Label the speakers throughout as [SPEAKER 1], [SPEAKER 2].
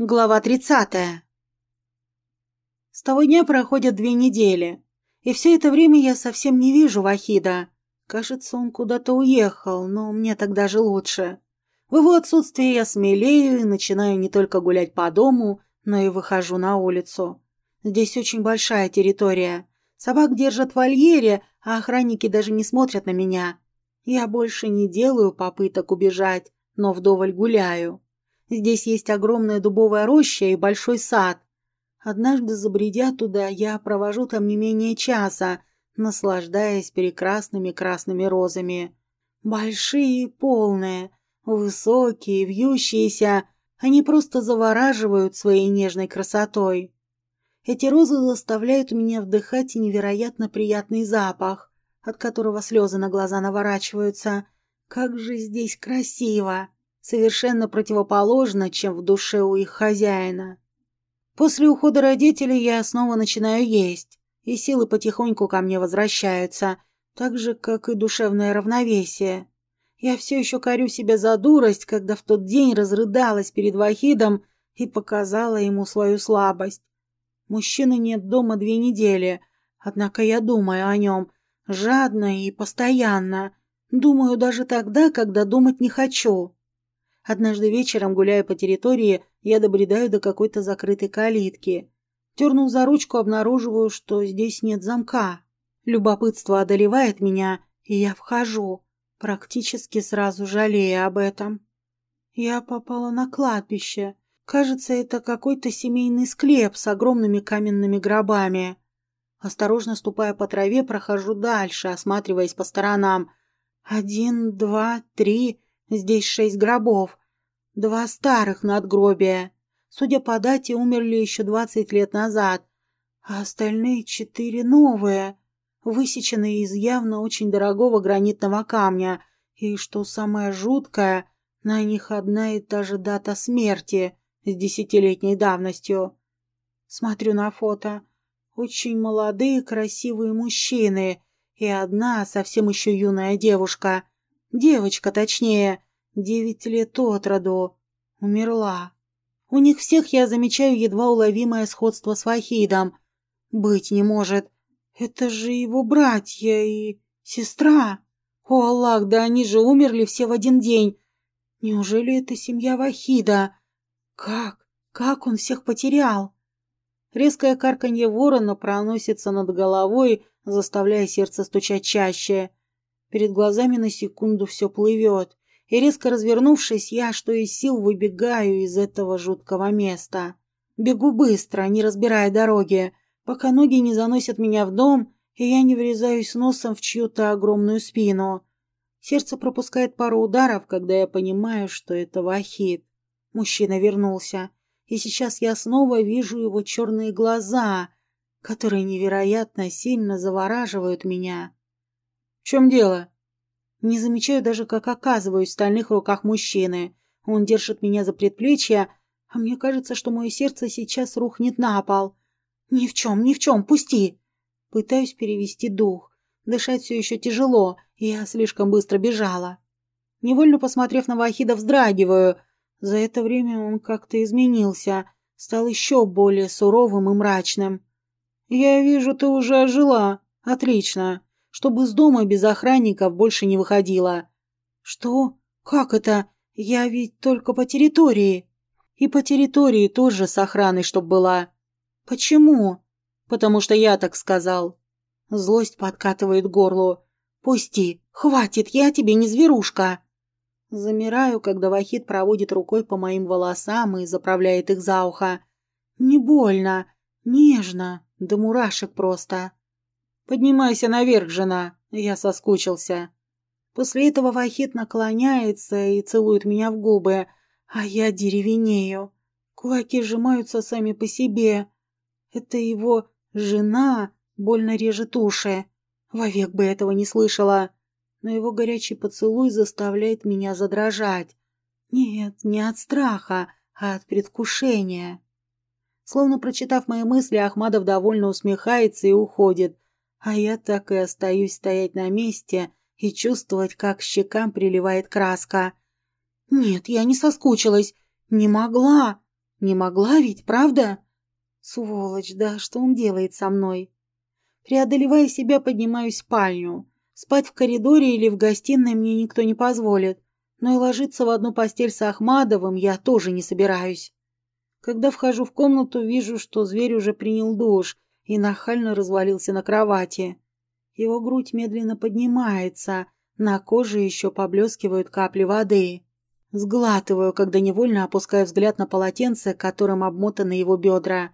[SPEAKER 1] Глава 30. С того дня проходят две недели, и все это время я совсем не вижу Вахида. Кажется, он куда-то уехал, но мне так даже лучше. В его отсутствие я смелею и начинаю не только гулять по дому, но и выхожу на улицу. Здесь очень большая территория. Собак держат в вольере, а охранники даже не смотрят на меня. Я больше не делаю попыток убежать, но вдоволь гуляю. Здесь есть огромная дубовая роща и большой сад. Однажды, забредя туда, я провожу там не менее часа, наслаждаясь прекрасными красными розами. Большие и полные, высокие, вьющиеся, они просто завораживают своей нежной красотой. Эти розы заставляют меня вдыхать невероятно приятный запах, от которого слезы на глаза наворачиваются. Как же здесь красиво! Совершенно противоположно, чем в душе у их хозяина. После ухода родителей я снова начинаю есть, и силы потихоньку ко мне возвращаются, так же, как и душевное равновесие. Я все еще корю себя за дурость, когда в тот день разрыдалась перед Вахидом и показала ему свою слабость. Мужчины нет дома две недели, однако я думаю о нем, жадно и постоянно. Думаю даже тогда, когда думать не хочу. Однажды вечером, гуляя по территории, я добредаю до какой-то закрытой калитки. Тернув за ручку, обнаруживаю, что здесь нет замка. Любопытство одолевает меня, и я вхожу, практически сразу жалея об этом. Я попала на кладбище. Кажется, это какой-то семейный склеп с огромными каменными гробами. Осторожно ступая по траве, прохожу дальше, осматриваясь по сторонам. Один, два, три... Здесь шесть гробов. Два старых надгробия. Судя по дате, умерли еще двадцать лет назад. А остальные четыре новые, высеченные из явно очень дорогого гранитного камня. И, что самое жуткое, на них одна и та же дата смерти с десятилетней давностью. Смотрю на фото. Очень молодые, красивые мужчины и одна совсем еще юная девушка — Девочка, точнее, девять лет от роду. Умерла. У них всех я замечаю едва уловимое сходство с Вахидом. Быть не может. Это же его братья и сестра. О, Аллах, да они же умерли все в один день. Неужели это семья Вахида? Как? Как он всех потерял? Резкое карканье ворона проносится над головой, заставляя сердце стучать чаще. Перед глазами на секунду все плывет, и резко развернувшись, я, что из сил, выбегаю из этого жуткого места. Бегу быстро, не разбирая дороги, пока ноги не заносят меня в дом, и я не врезаюсь носом в чью-то огромную спину. Сердце пропускает пару ударов, когда я понимаю, что это Вахид. Мужчина вернулся, и сейчас я снова вижу его черные глаза, которые невероятно сильно завораживают меня чем дело?» Не замечаю даже, как оказываюсь в стальных руках мужчины. Он держит меня за предплечье, а мне кажется, что мое сердце сейчас рухнет на пол. «Ни в чем, ни в чем, пусти!» Пытаюсь перевести дух. Дышать все еще тяжело, я слишком быстро бежала. Невольно посмотрев на Вахида, вздрагиваю. За это время он как-то изменился, стал еще более суровым и мрачным. «Я вижу, ты уже ожила. Отлично чтобы из дома без охранников больше не выходила. Что? Как это? Я ведь только по территории. И по территории тоже с охраной, чтоб была. Почему? Потому что я так сказал. Злость подкатывает горло. Пусти, хватит, я тебе не зверушка. Замираю, когда Вахид проводит рукой по моим волосам и заправляет их за ухо. Не больно, нежно, до мурашек просто. «Поднимайся наверх, жена!» Я соскучился. После этого Вахид наклоняется и целует меня в губы, а я деревенею. Кулаки сжимаются сами по себе. Это его жена больно режет уши. Вовек бы этого не слышала. Но его горячий поцелуй заставляет меня задрожать. Нет, не от страха, а от предвкушения. Словно прочитав мои мысли, Ахмадов довольно усмехается и уходит, а я так и остаюсь стоять на месте и чувствовать, как щекам приливает краска. Нет, я не соскучилась. Не могла. Не могла ведь, правда? Сволочь, да что он делает со мной? Преодолевая себя, поднимаюсь в спальню. Спать в коридоре или в гостиной мне никто не позволит. Но и ложиться в одну постель с Ахмадовым я тоже не собираюсь. Когда вхожу в комнату, вижу, что зверь уже принял душ и нахально развалился на кровати. Его грудь медленно поднимается, на коже еще поблескивают капли воды. Сглатываю, когда невольно опускаю взгляд на полотенце, которым обмотаны его бедра.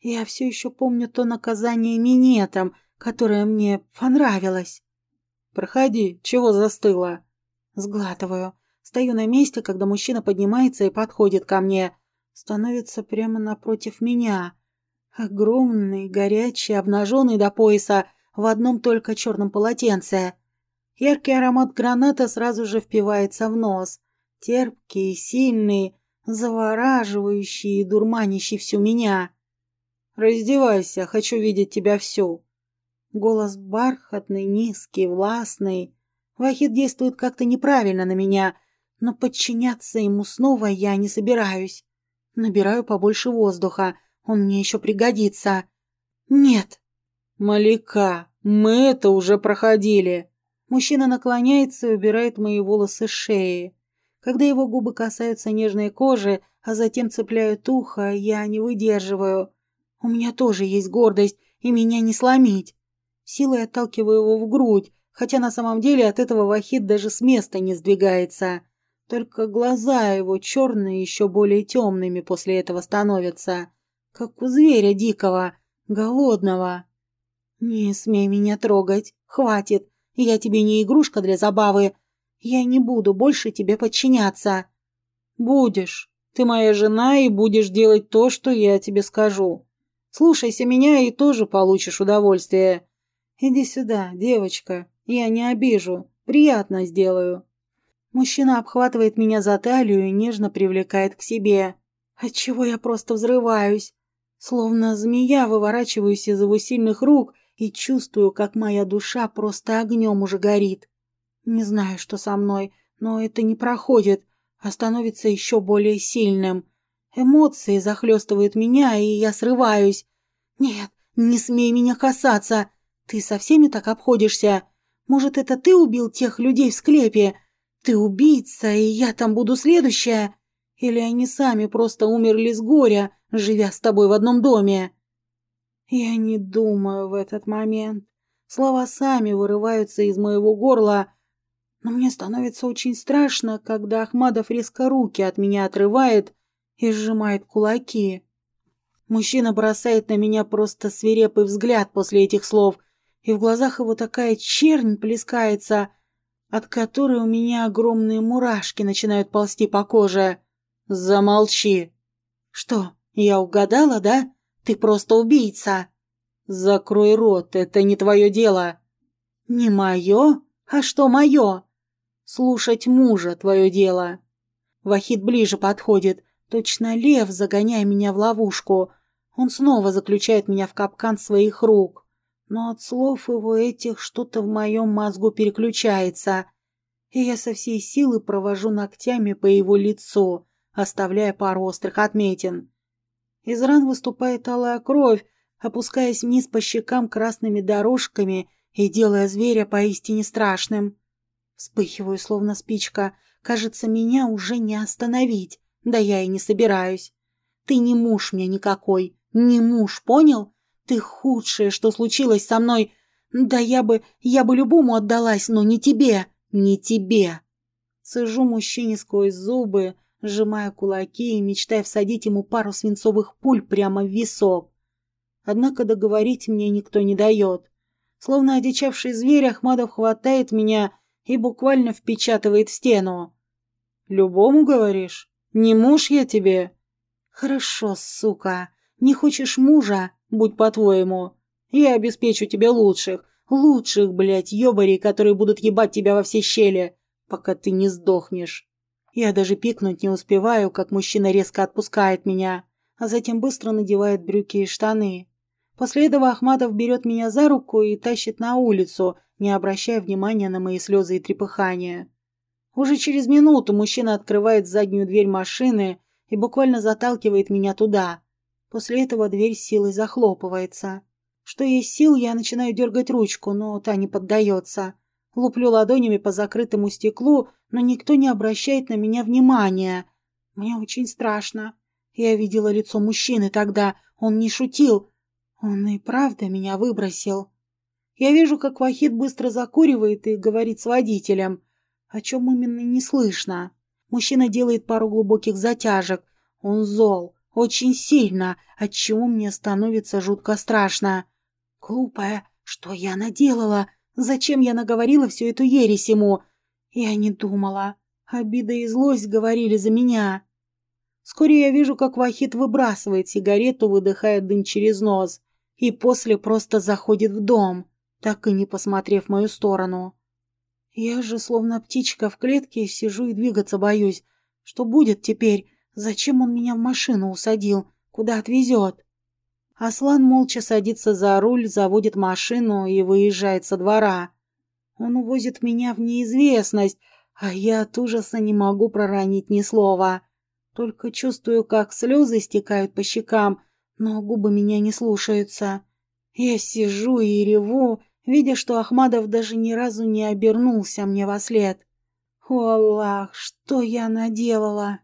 [SPEAKER 1] Я все еще помню то наказание минетом, которое мне понравилось. «Проходи, чего застыла?» Сглатываю. Стою на месте, когда мужчина поднимается и подходит ко мне. Становится прямо напротив меня. Огромный, горячий, обнаженный до пояса, в одном только черном полотенце. Яркий аромат граната сразу же впивается в нос. Терпкий, сильный, завораживающий и дурманящий всю меня. «Раздевайся, хочу видеть тебя всю». Голос бархатный, низкий, властный. Вахид действует как-то неправильно на меня, но подчиняться ему снова я не собираюсь. Набираю побольше воздуха, он мне еще пригодится. Нет. Малика, мы это уже проходили. Мужчина наклоняется и убирает мои волосы с шеи. Когда его губы касаются нежной кожи, а затем цепляют ухо, я не выдерживаю. У меня тоже есть гордость, и меня не сломить. Силой отталкиваю его в грудь, хотя на самом деле от этого Вахид даже с места не сдвигается. Только глаза его черные еще более темными после этого становятся, как у зверя дикого, голодного. «Не смей меня трогать, хватит, я тебе не игрушка для забавы. Я не буду больше тебе подчиняться». «Будешь. Ты моя жена и будешь делать то, что я тебе скажу. Слушайся меня и тоже получишь удовольствие. Иди сюда, девочка, я не обижу, приятно сделаю. Мужчина обхватывает меня за талию и нежно привлекает к себе. Отчего я просто взрываюсь. Словно змея выворачиваюсь из его сильных рук и чувствую, как моя душа просто огнем уже горит. Не знаю, что со мной, но это не проходит, а становится еще более сильным. Эмоции захлестывают меня, и я срываюсь. «Нет, не смей меня касаться! Ты со всеми так обходишься!» Может, это ты убил тех людей в склепе? Ты убийца, и я там буду следующая? Или они сами просто умерли с горя, живя с тобой в одном доме?» Я не думаю в этот момент. Слова сами вырываются из моего горла, но мне становится очень страшно, когда Ахмадов резко руки от меня отрывает и сжимает кулаки. Мужчина бросает на меня просто свирепый взгляд после этих слов – и в глазах его такая чернь плескается, от которой у меня огромные мурашки начинают ползти по коже. Замолчи. Что, я угадала, да? Ты просто убийца. Закрой рот, это не твое дело. Не мое? А что мое? Слушать мужа твое дело. Вахид ближе подходит, точно лев, загоняя меня в ловушку. Он снова заключает меня в капкан своих рук но от слов его этих что-то в моем мозгу переключается, и я со всей силы провожу ногтями по его лицу, оставляя пару острых отметин. Из ран выступает алая кровь, опускаясь вниз по щекам красными дорожками и делая зверя поистине страшным. Вспыхиваю, словно спичка. Кажется, меня уже не остановить. Да я и не собираюсь. Ты не муж мне никакой. Не муж, понял? Ты худшее, что случилось со мной. Да я бы, я бы любому отдалась, но не тебе, не тебе. Сижу мужчине сквозь зубы, сжимая кулаки и мечтая всадить ему пару свинцовых пуль прямо в висок. Однако договорить мне никто не дает. Словно одичавший зверь, Ахмадов хватает меня и буквально впечатывает в стену. «Любому, говоришь? Не муж я тебе?» «Хорошо, сука. Не хочешь мужа? будь по-твоему. Я обеспечу тебе лучших, лучших, блядь, ёбарей, которые будут ебать тебя во все щели, пока ты не сдохнешь. Я даже пикнуть не успеваю, как мужчина резко отпускает меня, а затем быстро надевает брюки и штаны. После этого Ахматов берет меня за руку и тащит на улицу, не обращая внимания на мои слезы и трепыхания. Уже через минуту мужчина открывает заднюю дверь машины и буквально заталкивает меня туда. После этого дверь силой захлопывается. Что есть сил, я начинаю дергать ручку, но та не поддается. Луплю ладонями по закрытому стеклу, но никто не обращает на меня внимания. Мне очень страшно. Я видела лицо мужчины тогда, он не шутил. Он и правда меня выбросил. Я вижу, как Вахид быстро закуривает и говорит с водителем. О чем именно не слышно. Мужчина делает пару глубоких затяжек. Он зол, очень сильно, отчего мне становится жутко страшно. Глупая, что я наделала? Зачем я наговорила всю эту ересь ему? Я не думала. Обида и злость говорили за меня. Вскоре я вижу, как Вахид выбрасывает сигарету, выдыхая дым через нос, и после просто заходит в дом, так и не посмотрев в мою сторону. Я же, словно птичка в клетке, сижу и двигаться боюсь. Что будет теперь? Зачем он меня в машину усадил? Куда отвезет? Аслан молча садится за руль, заводит машину и выезжает со двора. Он увозит меня в неизвестность, а я от ужаса не могу проронить ни слова. Только чувствую, как слезы стекают по щекам, но губы меня не слушаются. Я сижу и реву, видя, что Ахмадов даже ни разу не обернулся мне во след. О, Аллах, что я наделала?